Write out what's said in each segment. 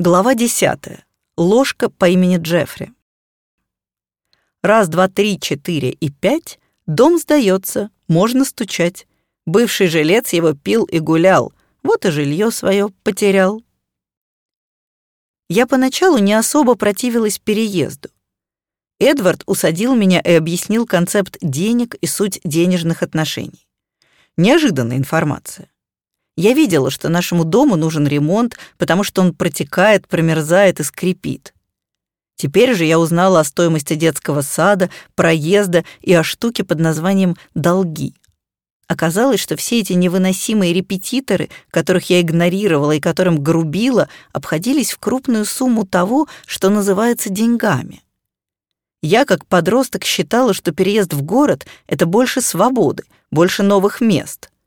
Глава 10. Ложка по имени Джеффри. Раз, два, три, четыре и пять. Дом сдается, можно стучать. Бывший жилец его пил и гулял, вот и жилье свое потерял. Я поначалу не особо противилась переезду. Эдвард усадил меня и объяснил концепт денег и суть денежных отношений. Неожиданная информация. Я видела, что нашему дому нужен ремонт, потому что он протекает, промерзает и скрипит. Теперь же я узнала о стоимости детского сада, проезда и о штуке под названием «долги». Оказалось, что все эти невыносимые репетиторы, которых я игнорировала и которым грубила, обходились в крупную сумму того, что называется деньгами. Я, как подросток, считала, что переезд в город — это больше свободы, больше новых мест —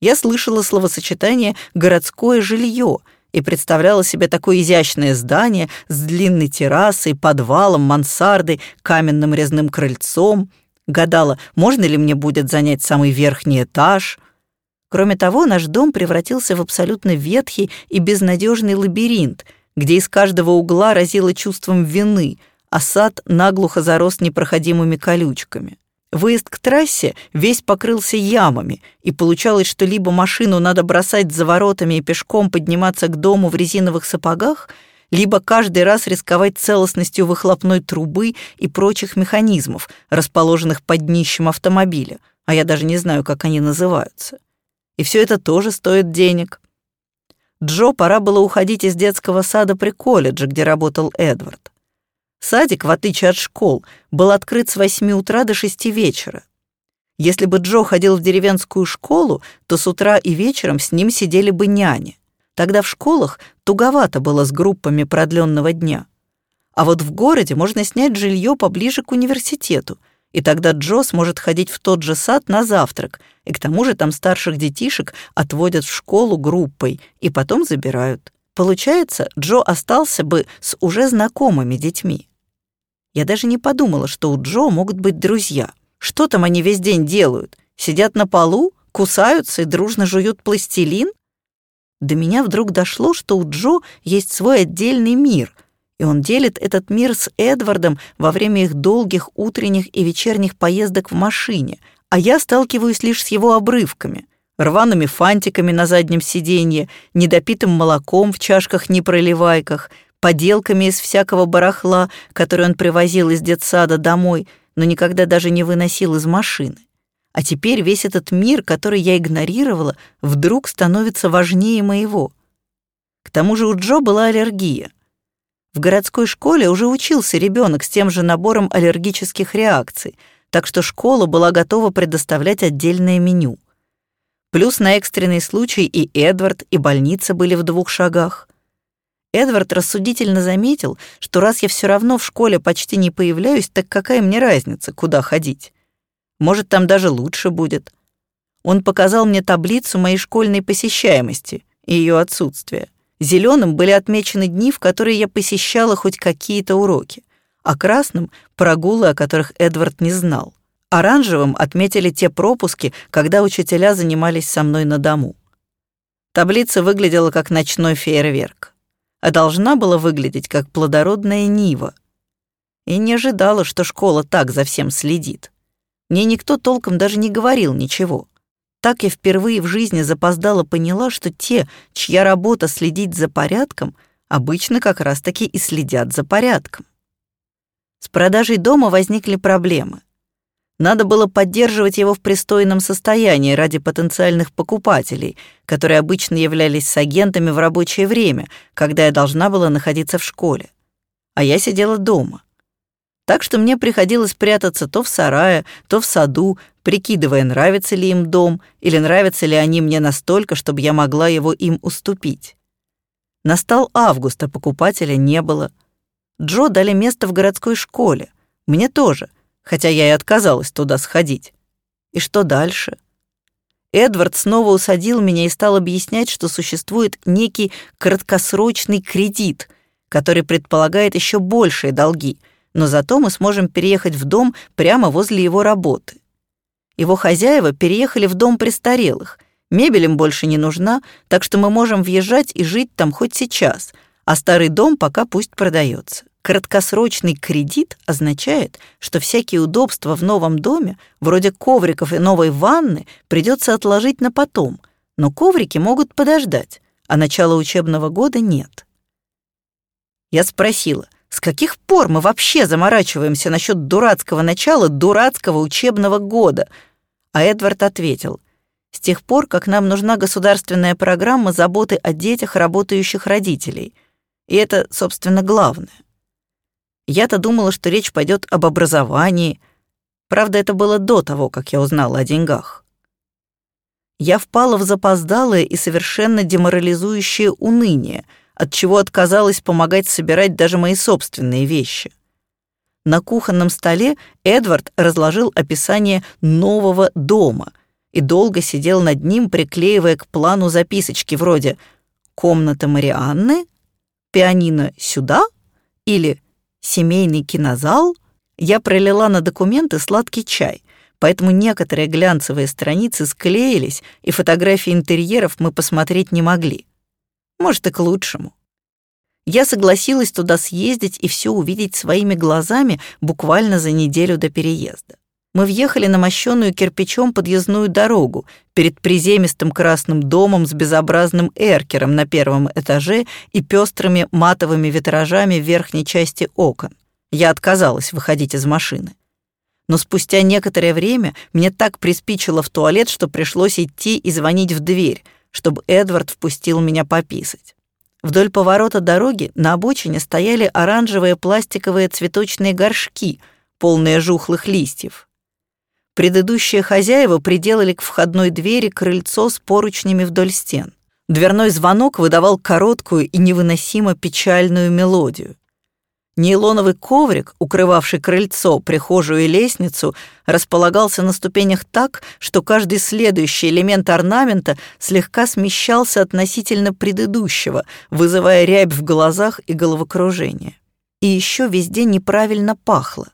я слышала словосочетание «городское жилье» и представляла себе такое изящное здание с длинной террасой, подвалом, мансардой, каменным резным крыльцом. Гадала, можно ли мне будет занять самый верхний этаж. Кроме того, наш дом превратился в абсолютно ветхий и безнадежный лабиринт, где из каждого угла разило чувством вины, а сад наглухо зарос непроходимыми колючками. Выезд к трассе весь покрылся ямами, и получалось, что либо машину надо бросать за воротами и пешком подниматься к дому в резиновых сапогах, либо каждый раз рисковать целостностью выхлопной трубы и прочих механизмов, расположенных под днищем автомобиля, а я даже не знаю, как они называются. И все это тоже стоит денег. Джо пора было уходить из детского сада при колледже, где работал Эдвард. Садик, в отличие от школ, был открыт с 8 утра до 6 вечера. Если бы Джо ходил в деревенскую школу, то с утра и вечером с ним сидели бы няни. Тогда в школах туговато было с группами продленного дня. А вот в городе можно снять жилье поближе к университету, и тогда Джо сможет ходить в тот же сад на завтрак, и к тому же там старших детишек отводят в школу группой и потом забирают. Получается, Джо остался бы с уже знакомыми детьми. Я даже не подумала, что у Джо могут быть друзья. Что там они весь день делают? Сидят на полу, кусаются и дружно жуют пластилин? До меня вдруг дошло, что у Джо есть свой отдельный мир, и он делит этот мир с Эдвардом во время их долгих утренних и вечерних поездок в машине, а я сталкиваюсь лишь с его обрывками — рваными фантиками на заднем сиденье, недопитым молоком в чашках-непроливайках — поделками из всякого барахла, который он привозил из детсада домой, но никогда даже не выносил из машины. А теперь весь этот мир, который я игнорировала, вдруг становится важнее моего. К тому же у Джо была аллергия. В городской школе уже учился ребенок с тем же набором аллергических реакций, так что школа была готова предоставлять отдельное меню. Плюс на экстренный случай и Эдвард, и больница были в двух шагах. Эдвард рассудительно заметил, что раз я все равно в школе почти не появляюсь, так какая мне разница, куда ходить? Может, там даже лучше будет. Он показал мне таблицу моей школьной посещаемости и ее отсутствия. Зеленым были отмечены дни, в которые я посещала хоть какие-то уроки, а красным — прогулы, о которых Эдвард не знал. Оранжевым отметили те пропуски, когда учителя занимались со мной на дому. Таблица выглядела как ночной фейерверк а должна была выглядеть как плодородная нива. И не ожидала, что школа так за всем следит. Мне никто толком даже не говорил ничего. Так я впервые в жизни запоздала поняла, что те, чья работа следить за порядком, обычно как раз-таки и следят за порядком. С продажей дома возникли проблемы. Надо было поддерживать его в пристойном состоянии ради потенциальных покупателей, которые обычно являлись с агентами в рабочее время, когда я должна была находиться в школе. А я сидела дома. Так что мне приходилось прятаться то в сарае, то в саду, прикидывая, нравится ли им дом или нравятся ли они мне настолько, чтобы я могла его им уступить. Настал август, а покупателя не было. Джо дали место в городской школе. Мне тоже — хотя я и отказалась туда сходить. И что дальше? Эдвард снова усадил меня и стал объяснять, что существует некий краткосрочный кредит, который предполагает еще большие долги, но зато мы сможем переехать в дом прямо возле его работы. Его хозяева переехали в дом престарелых, мебель им больше не нужна, так что мы можем въезжать и жить там хоть сейчас, а старый дом пока пусть продается. Краткосрочный кредит означает, что всякие удобства в новом доме, вроде ковриков и новой ванны, придется отложить на потом, но коврики могут подождать, а начала учебного года нет. Я спросила, с каких пор мы вообще заморачиваемся насчет дурацкого начала дурацкого учебного года? А Эдвард ответил, с тех пор, как нам нужна государственная программа заботы о детях работающих родителей. И это, собственно, главное. Я-то думала, что речь пойдет об образовании. Правда, это было до того, как я узнала о деньгах. Я впала в запоздалое и совершенно деморализующее уныние, от чего отказалась помогать собирать даже мои собственные вещи. На кухонном столе Эдвард разложил описание нового дома и долго сидел над ним, приклеивая к плану записочки вроде «Комната Марианны», «Пианино сюда» или семейный кинозал, я пролила на документы сладкий чай, поэтому некоторые глянцевые страницы склеились, и фотографии интерьеров мы посмотреть не могли. Может, и к лучшему. Я согласилась туда съездить и все увидеть своими глазами буквально за неделю до переезда. Мы въехали на мощенную кирпичом подъездную дорогу перед приземистым красным домом с безобразным эркером на первом этаже и пестрыми матовыми витражами верхней части окон. Я отказалась выходить из машины. Но спустя некоторое время мне так приспичило в туалет, что пришлось идти и звонить в дверь, чтобы Эдвард впустил меня пописать. Вдоль поворота дороги на обочине стояли оранжевые пластиковые цветочные горшки, полные жухлых листьев. Предыдущие хозяева приделали к входной двери крыльцо с поручнями вдоль стен. Дверной звонок выдавал короткую и невыносимо печальную мелодию. Нейлоновый коврик, укрывавший крыльцо, прихожую и лестницу, располагался на ступенях так, что каждый следующий элемент орнамента слегка смещался относительно предыдущего, вызывая рябь в глазах и головокружение. И еще везде неправильно пахло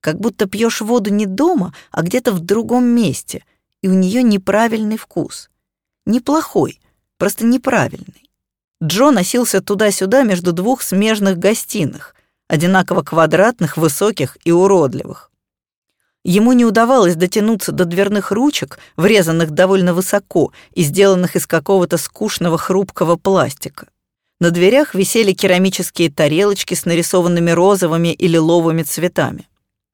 как будто пьешь воду не дома, а где-то в другом месте, и у нее неправильный вкус. Неплохой, просто неправильный. Джо носился туда-сюда между двух смежных гостиных, одинаково квадратных, высоких и уродливых. Ему не удавалось дотянуться до дверных ручек, врезанных довольно высоко и сделанных из какого-то скучного хрупкого пластика. На дверях висели керамические тарелочки с нарисованными розовыми и лиловыми цветами.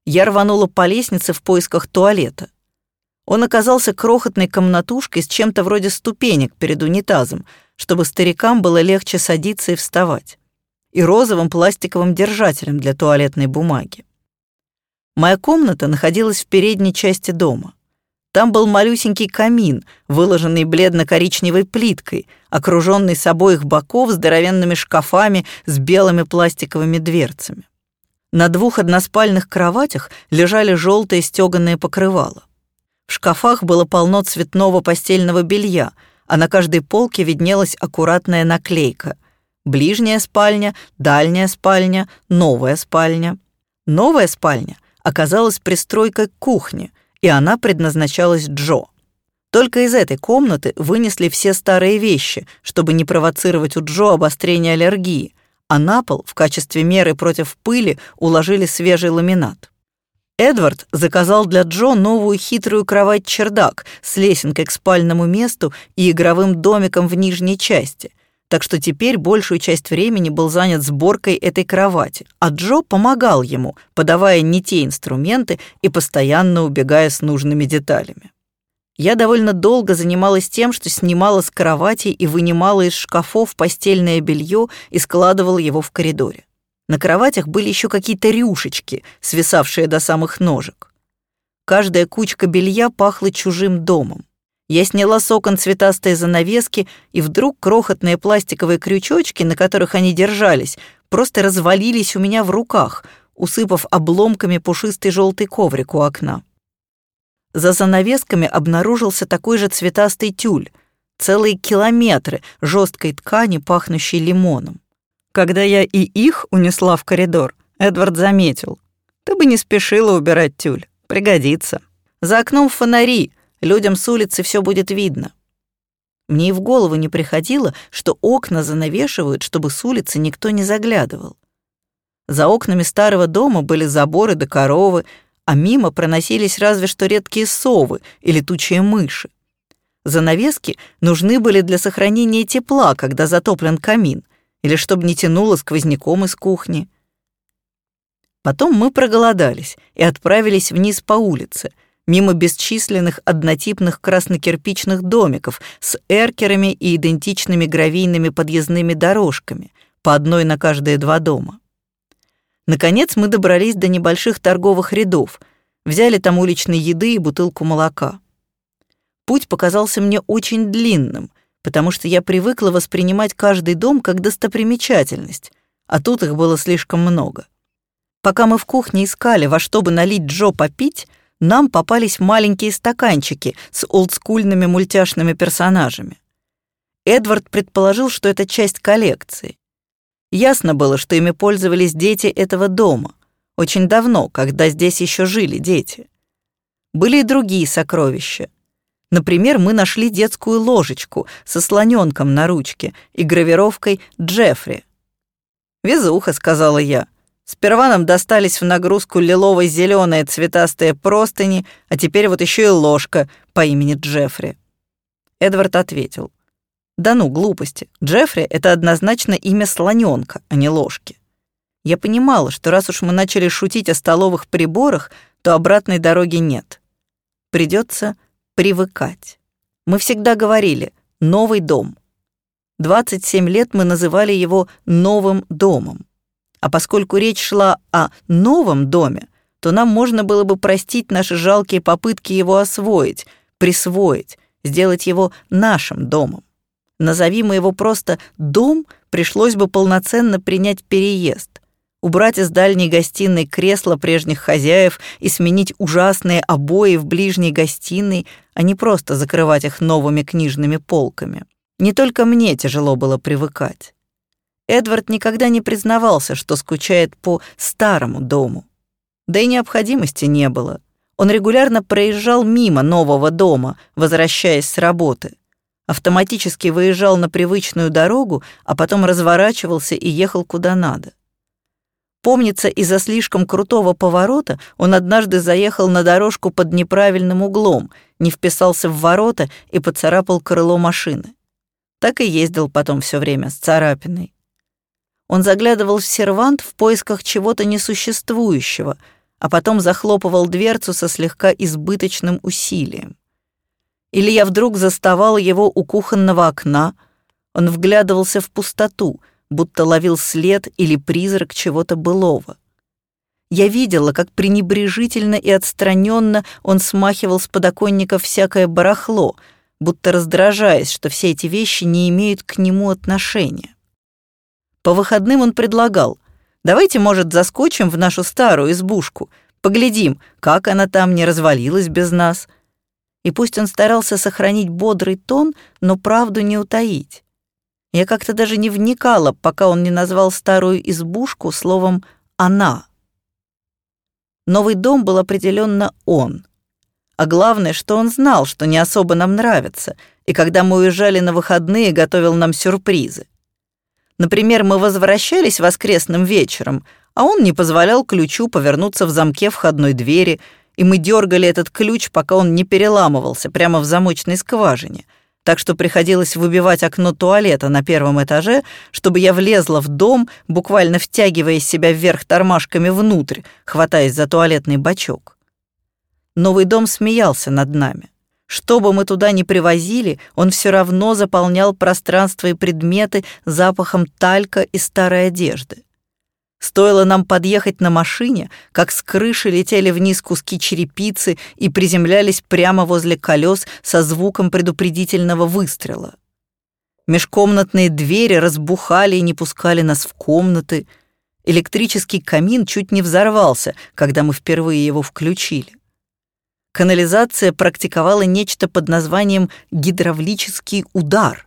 Я рванула по лестнице в поисках туалета. Он оказался крохотной комнатушкой с чем-то вроде ступенек перед унитазом, чтобы старикам было легче садиться и вставать, и розовым пластиковым держателем для туалетной бумаги. Моя комната находилась в передней части дома. Там был малюсенький камин, выложенный бледно-коричневой плиткой, окруженный с обоих боков здоровенными шкафами с белыми пластиковыми дверцами. На двух односпальных кроватях лежали желтые стеганые покрывала. В шкафах было полно цветного постельного белья, а на каждой полке виднелась аккуратная наклейка «Ближняя спальня», «Дальняя спальня», «Новая спальня». Новая спальня оказалась пристройкой к кухне, и она предназначалась Джо. Только из этой комнаты вынесли все старые вещи, чтобы не провоцировать у Джо обострение аллергии, а на пол в качестве меры против пыли уложили свежий ламинат. Эдвард заказал для Джо новую хитрую кровать-чердак с лесенкой к спальному месту и игровым домиком в нижней части, так что теперь большую часть времени был занят сборкой этой кровати, а Джо помогал ему, подавая не те инструменты и постоянно убегая с нужными деталями. Я довольно долго занималась тем, что снимала с кровати и вынимала из шкафов постельное белье и складывала его в коридоре. На кроватях были еще какие-то рюшечки, свисавшие до самых ножек. Каждая кучка белья пахла чужим домом. Я сняла с окон цветастые занавески, и вдруг крохотные пластиковые крючочки, на которых они держались, просто развалились у меня в руках, усыпав обломками пушистый желтый коврик у окна. За занавесками обнаружился такой же цветастый тюль, целые километры жесткой ткани, пахнущей лимоном. Когда я и их унесла в коридор, Эдвард заметил. «Ты бы не спешила убирать тюль. Пригодится. За окном фонари, людям с улицы все будет видно». Мне и в голову не приходило, что окна занавешивают, чтобы с улицы никто не заглядывал. За окнами старого дома были заборы да коровы, а мимо проносились разве что редкие совы и летучие мыши. Занавески нужны были для сохранения тепла, когда затоплен камин, или чтобы не тянуло сквозняком из кухни. Потом мы проголодались и отправились вниз по улице, мимо бесчисленных однотипных краснокирпичных домиков с эркерами и идентичными гравийными подъездными дорожками, по одной на каждые два дома. Наконец мы добрались до небольших торговых рядов, взяли там уличной еды и бутылку молока. Путь показался мне очень длинным, потому что я привыкла воспринимать каждый дом как достопримечательность, а тут их было слишком много. Пока мы в кухне искали, во что бы налить Джо попить, нам попались маленькие стаканчики с олдскульными мультяшными персонажами. Эдвард предположил, что это часть коллекции. Ясно было, что ими пользовались дети этого дома. Очень давно, когда здесь еще жили дети. Были и другие сокровища. Например, мы нашли детскую ложечку со слоненком на ручке и гравировкой «Джеффри». «Везуха», — сказала я. Сперва нам достались в нагрузку лилово-зеленые цветастые простыни, а теперь вот еще и ложка по имени Джеффри. Эдвард ответил. Да ну, глупости. Джеффри — это однозначно имя слоненка, а не ложки. Я понимала, что раз уж мы начали шутить о столовых приборах, то обратной дороги нет. Придется привыкать. Мы всегда говорили «новый дом». 27 лет мы называли его «новым домом». А поскольку речь шла о новом доме, то нам можно было бы простить наши жалкие попытки его освоить, присвоить, сделать его нашим домом. Назови мы его просто «дом», пришлось бы полноценно принять переезд, убрать из дальней гостиной кресла прежних хозяев и сменить ужасные обои в ближней гостиной, а не просто закрывать их новыми книжными полками. Не только мне тяжело было привыкать. Эдвард никогда не признавался, что скучает по старому дому. Да и необходимости не было. Он регулярно проезжал мимо нового дома, возвращаясь с работы. Автоматически выезжал на привычную дорогу, а потом разворачивался и ехал куда надо. Помнится, из-за слишком крутого поворота он однажды заехал на дорожку под неправильным углом, не вписался в ворота и поцарапал крыло машины. Так и ездил потом все время с царапиной. Он заглядывал в сервант в поисках чего-то несуществующего, а потом захлопывал дверцу со слегка избыточным усилием. Или я вдруг заставал его у кухонного окна, он вглядывался в пустоту, будто ловил след или призрак чего-то былого. Я видела, как пренебрежительно и отстраненно он смахивал с подоконника всякое барахло, будто раздражаясь, что все эти вещи не имеют к нему отношения. По выходным он предлагал, давайте, может, заскочим в нашу старую избушку, поглядим, как она там не развалилась без нас. И пусть он старался сохранить бодрый тон, но правду не утаить. Я как-то даже не вникала, пока он не назвал старую избушку словом «она». Новый дом был определенно он. А главное, что он знал, что не особо нам нравится, и когда мы уезжали на выходные, готовил нам сюрпризы. Например, мы возвращались воскресным вечером, а он не позволял ключу повернуться в замке входной двери, и мы дергали этот ключ, пока он не переламывался прямо в замочной скважине. Так что приходилось выбивать окно туалета на первом этаже, чтобы я влезла в дом, буквально втягивая себя вверх тормашками внутрь, хватаясь за туалетный бачок. Новый дом смеялся над нами. Что бы мы туда ни привозили, он все равно заполнял пространство и предметы запахом талька и старой одежды. Стоило нам подъехать на машине, как с крыши летели вниз куски черепицы и приземлялись прямо возле колес со звуком предупредительного выстрела. Межкомнатные двери разбухали и не пускали нас в комнаты. Электрический камин чуть не взорвался, когда мы впервые его включили канализация практиковала нечто под названием гидравлический удар.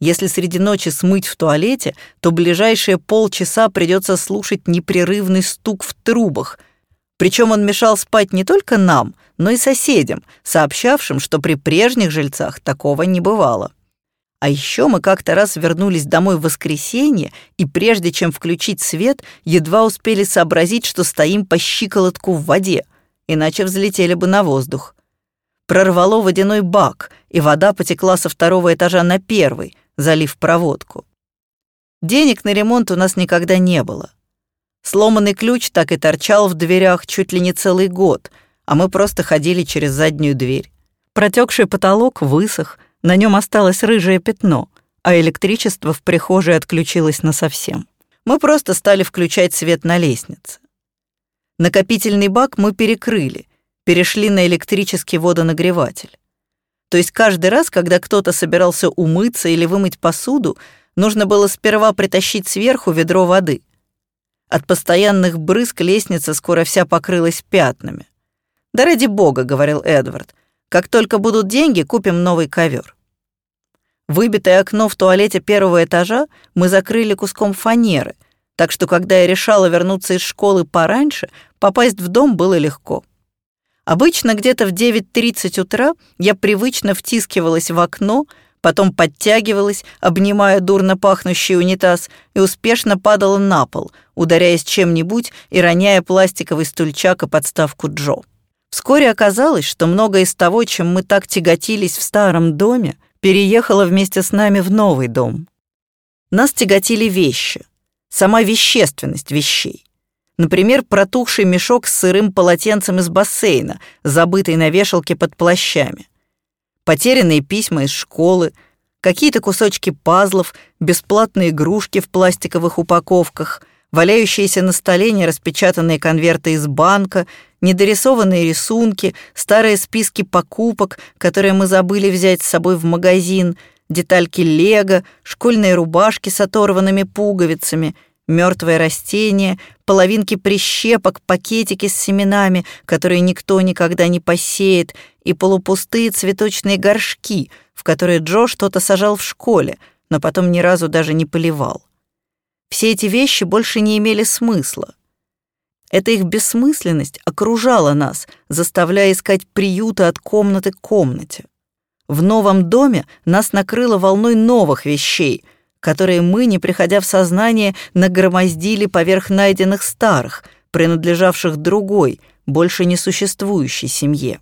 Если среди ночи смыть в туалете, то ближайшие полчаса придется слушать непрерывный стук в трубах. Причем он мешал спать не только нам, но и соседям, сообщавшим, что при прежних жильцах такого не бывало. А еще мы как-то раз вернулись домой в воскресенье, и прежде чем включить свет, едва успели сообразить, что стоим по щиколотку в воде, иначе взлетели бы на воздух. Прорвало водяной бак, и вода потекла со второго этажа на первый, залив проводку. Денег на ремонт у нас никогда не было. Сломанный ключ так и торчал в дверях чуть ли не целый год, а мы просто ходили через заднюю дверь. Протекший потолок высох, на нем осталось рыжее пятно, а электричество в прихожей отключилось насовсем. Мы просто стали включать свет на лестнице. Накопительный бак мы перекрыли, перешли на электрический водонагреватель. То есть каждый раз, когда кто-то собирался умыться или вымыть посуду, нужно было сперва притащить сверху ведро воды. От постоянных брызг лестница скоро вся покрылась пятнами. «Да ради бога», — говорил Эдвард, «как только будут деньги, купим новый ковер». Выбитое окно в туалете первого этажа мы закрыли куском фанеры, так что когда я решала вернуться из школы пораньше, попасть в дом было легко. Обычно где-то в 9.30 утра я привычно втискивалась в окно, потом подтягивалась, обнимая дурно пахнущий унитаз, и успешно падала на пол, ударяясь чем-нибудь и роняя пластиковый стульчак и подставку Джо. Вскоре оказалось, что многое из того, чем мы так тяготились в старом доме, переехало вместе с нами в новый дом. Нас тяготили вещи, сама вещественность вещей. Например, протухший мешок с сырым полотенцем из бассейна, забытый на вешалке под плащами. Потерянные письма из школы, какие-то кусочки пазлов, бесплатные игрушки в пластиковых упаковках, валяющиеся на столе нераспечатанные конверты из банка, недорисованные рисунки, старые списки покупок, которые мы забыли взять с собой в магазин, детальки лего, школьные рубашки с оторванными пуговицами — мертвое растение, половинки прищепок, пакетики с семенами, которые никто никогда не посеет, и полупустые цветочные горшки, в которые Джо что-то сажал в школе, но потом ни разу даже не поливал. Все эти вещи больше не имели смысла. Эта их бессмысленность окружала нас, заставляя искать приюта от комнаты к комнате. В новом доме нас накрыло волной новых вещей — которые мы, не приходя в сознание, нагромоздили поверх найденных старых, принадлежавших другой, больше не существующей семье.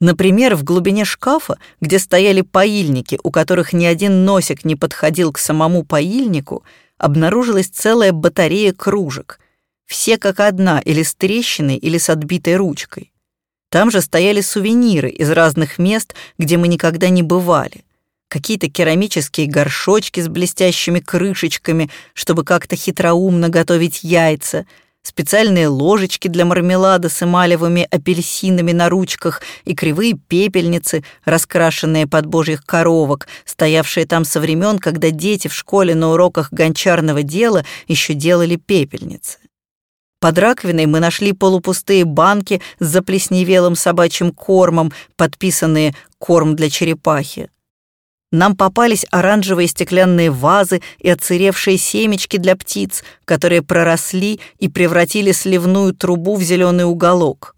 Например, в глубине шкафа, где стояли поильники, у которых ни один носик не подходил к самому поильнику, обнаружилась целая батарея кружек, все как одна, или с трещиной, или с отбитой ручкой. Там же стояли сувениры из разных мест, где мы никогда не бывали какие-то керамические горшочки с блестящими крышечками, чтобы как-то хитроумно готовить яйца, специальные ложечки для мармелада с эмалевыми апельсинами на ручках и кривые пепельницы, раскрашенные под божьих коровок, стоявшие там со времен, когда дети в школе на уроках гончарного дела еще делали пепельницы. Под раковиной мы нашли полупустые банки с заплесневелым собачьим кормом, подписанные «корм для черепахи». Нам попались оранжевые стеклянные вазы и отсыревшие семечки для птиц, которые проросли и превратили сливную трубу в зеленый уголок.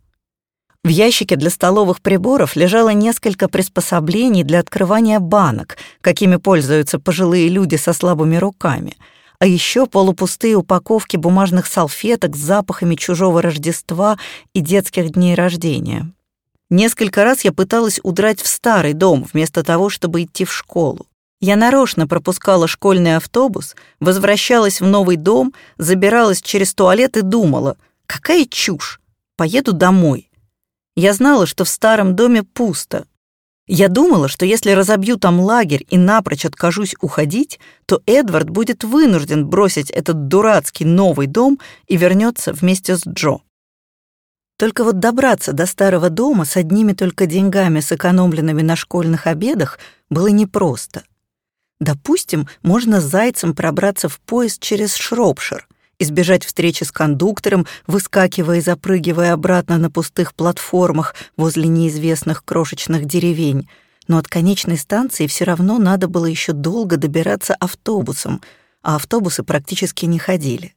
В ящике для столовых приборов лежало несколько приспособлений для открывания банок, какими пользуются пожилые люди со слабыми руками, а еще полупустые упаковки бумажных салфеток с запахами чужого Рождества и детских дней рождения. Несколько раз я пыталась удрать в старый дом, вместо того, чтобы идти в школу. Я нарочно пропускала школьный автобус, возвращалась в новый дом, забиралась через туалет и думала, какая чушь, поеду домой. Я знала, что в старом доме пусто. Я думала, что если разобью там лагерь и напрочь откажусь уходить, то Эдвард будет вынужден бросить этот дурацкий новый дом и вернется вместе с Джо. Только вот добраться до старого дома с одними только деньгами, сэкономленными на школьных обедах, было непросто. Допустим, можно с зайцем пробраться в поезд через Шропшир, избежать встречи с кондуктором, выскакивая и запрыгивая обратно на пустых платформах возле неизвестных крошечных деревень. Но от конечной станции все равно надо было еще долго добираться автобусом, а автобусы практически не ходили.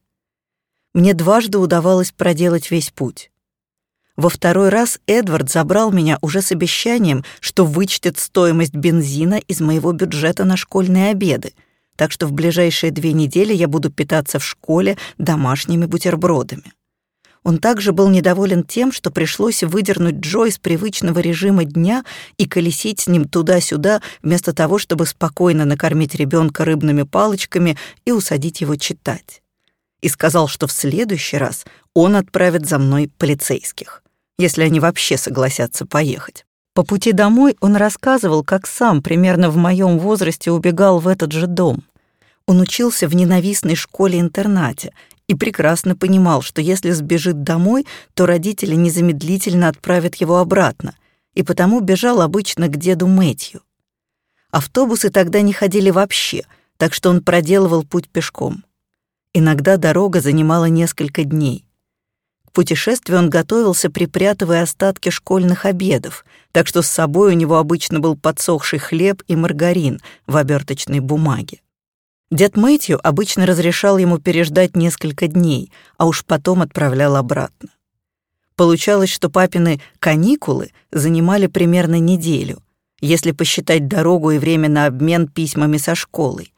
Мне дважды удавалось проделать весь путь. Во второй раз Эдвард забрал меня уже с обещанием, что вычтет стоимость бензина из моего бюджета на школьные обеды, так что в ближайшие две недели я буду питаться в школе домашними бутербродами. Он также был недоволен тем, что пришлось выдернуть Джо из привычного режима дня и колесить с ним туда-сюда, вместо того, чтобы спокойно накормить ребенка рыбными палочками и усадить его читать. И сказал, что в следующий раз он отправит за мной полицейских если они вообще согласятся поехать. По пути домой он рассказывал, как сам примерно в моем возрасте убегал в этот же дом. Он учился в ненавистной школе-интернате и прекрасно понимал, что если сбежит домой, то родители незамедлительно отправят его обратно, и потому бежал обычно к деду Мэтью. Автобусы тогда не ходили вообще, так что он проделывал путь пешком. Иногда дорога занимала несколько дней путешествию он готовился, припрятывая остатки школьных обедов, так что с собой у него обычно был подсохший хлеб и маргарин в оберточной бумаге. Дед Мэтью обычно разрешал ему переждать несколько дней, а уж потом отправлял обратно. Получалось, что папины каникулы занимали примерно неделю, если посчитать дорогу и время на обмен письмами со школой.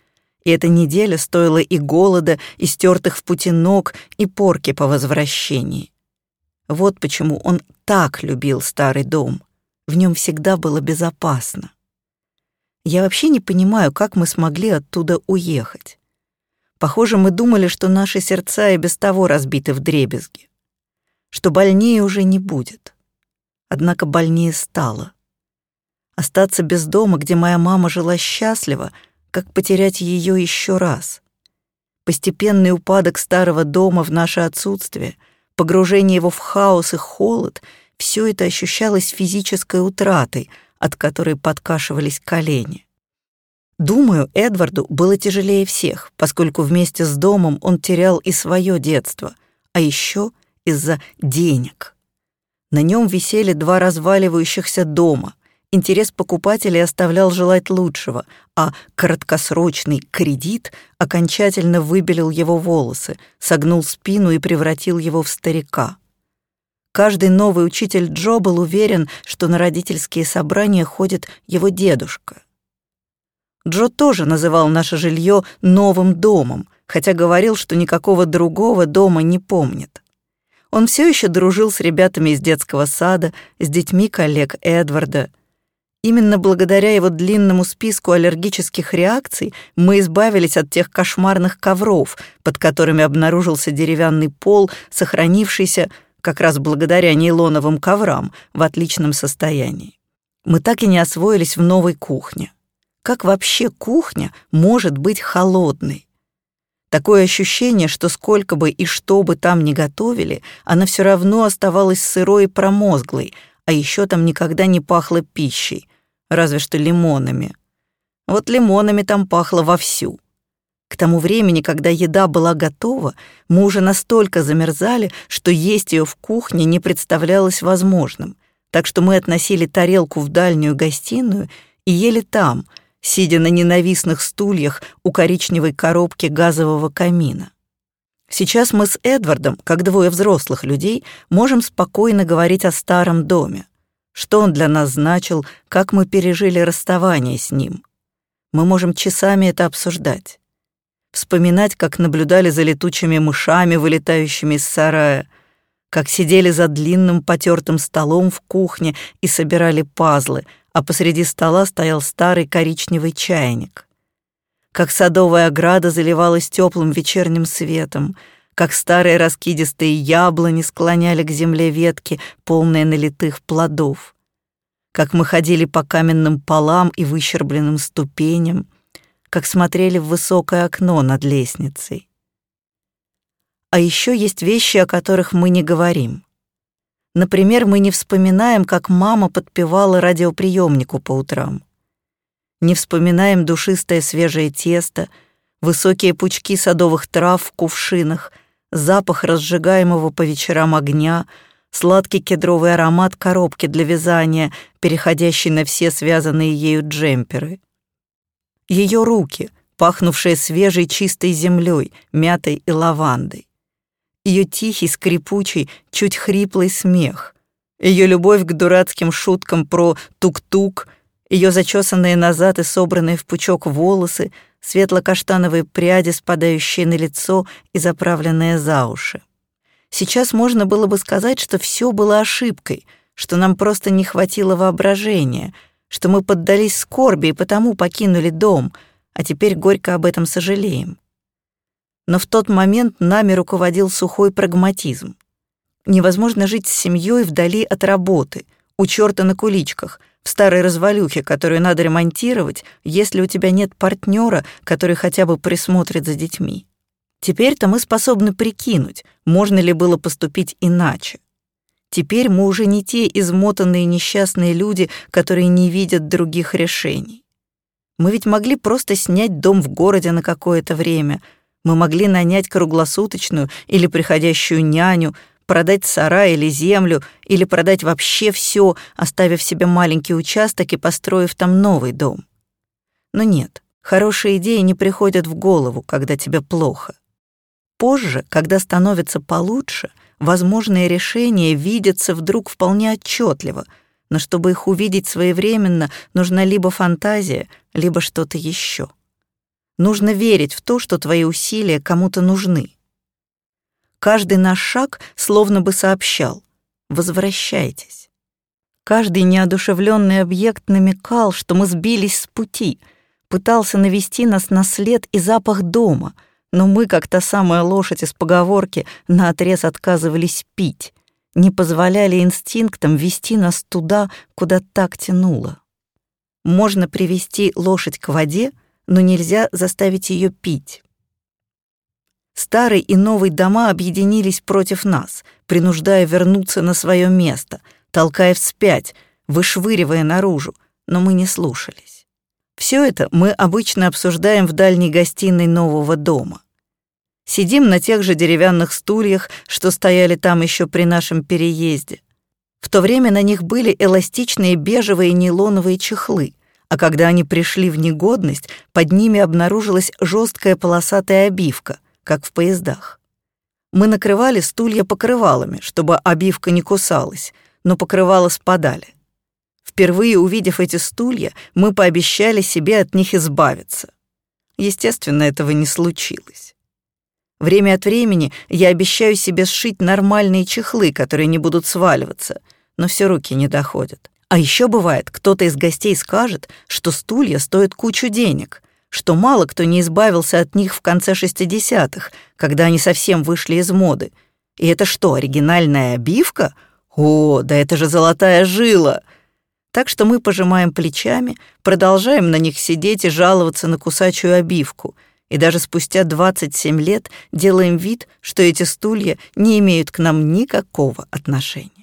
И эта неделя стоила и голода, и стертых в пути ног, и порки по возвращении. Вот почему он так любил старый дом. В нем всегда было безопасно. Я вообще не понимаю, как мы смогли оттуда уехать. Похоже, мы думали, что наши сердца и без того разбиты в дребезги, что больнее уже не будет. Однако больнее стало. Остаться без дома, где моя мама жила счастливо, как потерять ее еще раз. Постепенный упадок старого дома в наше отсутствие, погружение его в хаос и холод — все это ощущалось физической утратой, от которой подкашивались колени. Думаю, Эдварду было тяжелее всех, поскольку вместе с домом он терял и свое детство, а еще из-за денег. На нем висели два разваливающихся дома — интерес покупателей оставлял желать лучшего, а краткосрочный кредит окончательно выбелил его волосы, согнул спину и превратил его в старика. Каждый новый учитель Джо был уверен, что на родительские собрания ходит его дедушка. Джо тоже называл наше жилье новым домом, хотя говорил, что никакого другого дома не помнит. Он все еще дружил с ребятами из детского сада, с детьми коллег Эдварда, Именно благодаря его длинному списку аллергических реакций мы избавились от тех кошмарных ковров, под которыми обнаружился деревянный пол, сохранившийся как раз благодаря нейлоновым коврам в отличном состоянии. Мы так и не освоились в новой кухне. Как вообще кухня может быть холодной? Такое ощущение, что сколько бы и что бы там ни готовили, она все равно оставалась сырой и промозглой, а еще там никогда не пахло пищей, разве что лимонами. Вот лимонами там пахло вовсю. К тому времени, когда еда была готова, мы уже настолько замерзали, что есть ее в кухне не представлялось возможным, так что мы относили тарелку в дальнюю гостиную и ели там, сидя на ненавистных стульях у коричневой коробки газового камина. Сейчас мы с Эдвардом, как двое взрослых людей, можем спокойно говорить о старом доме что он для нас значил, как мы пережили расставание с ним. Мы можем часами это обсуждать. Вспоминать, как наблюдали за летучими мышами, вылетающими из сарая, как сидели за длинным потертым столом в кухне и собирали пазлы, а посреди стола стоял старый коричневый чайник. Как садовая ограда заливалась теплым вечерним светом, как старые раскидистые яблони склоняли к земле ветки, полные налитых плодов, как мы ходили по каменным полам и выщербленным ступеням, как смотрели в высокое окно над лестницей. А еще есть вещи, о которых мы не говорим. Например, мы не вспоминаем, как мама подпевала радиоприемнику по утрам. Не вспоминаем душистое свежее тесто, высокие пучки садовых трав в кувшинах — запах разжигаемого по вечерам огня, сладкий кедровый аромат коробки для вязания, переходящий на все связанные ею джемперы. Ее руки, пахнувшие свежей чистой землей, мятой и лавандой. Ее тихий, скрипучий, чуть хриплый смех, Ее любовь к дурацким шуткам про тук-тук, ее зачесанные назад и собранные в пучок волосы, светло-каштановые пряди, спадающие на лицо и заправленные за уши. Сейчас можно было бы сказать, что все было ошибкой, что нам просто не хватило воображения, что мы поддались скорби и потому покинули дом, а теперь горько об этом сожалеем. Но в тот момент нами руководил сухой прагматизм. Невозможно жить с семьей вдали от работы, у черта на куличках, старой развалюхе, которую надо ремонтировать, если у тебя нет партнера, который хотя бы присмотрит за детьми. Теперь-то мы способны прикинуть, можно ли было поступить иначе. Теперь мы уже не те измотанные несчастные люди, которые не видят других решений. Мы ведь могли просто снять дом в городе на какое-то время. Мы могли нанять круглосуточную или приходящую няню, продать сарай или землю, или продать вообще все, оставив себе маленький участок и построив там новый дом. Но нет, хорошие идеи не приходят в голову, когда тебе плохо. Позже, когда становится получше, возможные решения видятся вдруг вполне отчетливо, но чтобы их увидеть своевременно, нужна либо фантазия, либо что-то еще. Нужно верить в то, что твои усилия кому-то нужны. Каждый наш шаг словно бы сообщал «возвращайтесь». Каждый неодушевленный объект намекал, что мы сбились с пути, пытался навести нас на след и запах дома — но мы, как та самая лошадь из поговорки, наотрез отказывались пить, не позволяли инстинктам вести нас туда, куда так тянуло. Можно привести лошадь к воде, но нельзя заставить ее пить. Старый и новый дома объединились против нас, принуждая вернуться на свое место, толкая вспять, вышвыривая наружу, но мы не слушались. Все это мы обычно обсуждаем в дальней гостиной нового дома. Сидим на тех же деревянных стульях, что стояли там еще при нашем переезде. В то время на них были эластичные бежевые нейлоновые чехлы, а когда они пришли в негодность, под ними обнаружилась жесткая полосатая обивка, как в поездах. Мы накрывали стулья покрывалами, чтобы обивка не кусалась, но покрывала спадали. Впервые увидев эти стулья, мы пообещали себе от них избавиться. Естественно, этого не случилось. Время от времени я обещаю себе сшить нормальные чехлы, которые не будут сваливаться, но все руки не доходят. А еще бывает, кто-то из гостей скажет, что стулья стоят кучу денег, что мало кто не избавился от них в конце 60-х, когда они совсем вышли из моды. И это что, оригинальная обивка? О, да это же золотая жила! Так что мы пожимаем плечами, продолжаем на них сидеть и жаловаться на кусачую обивку, и даже спустя 27 лет делаем вид, что эти стулья не имеют к нам никакого отношения.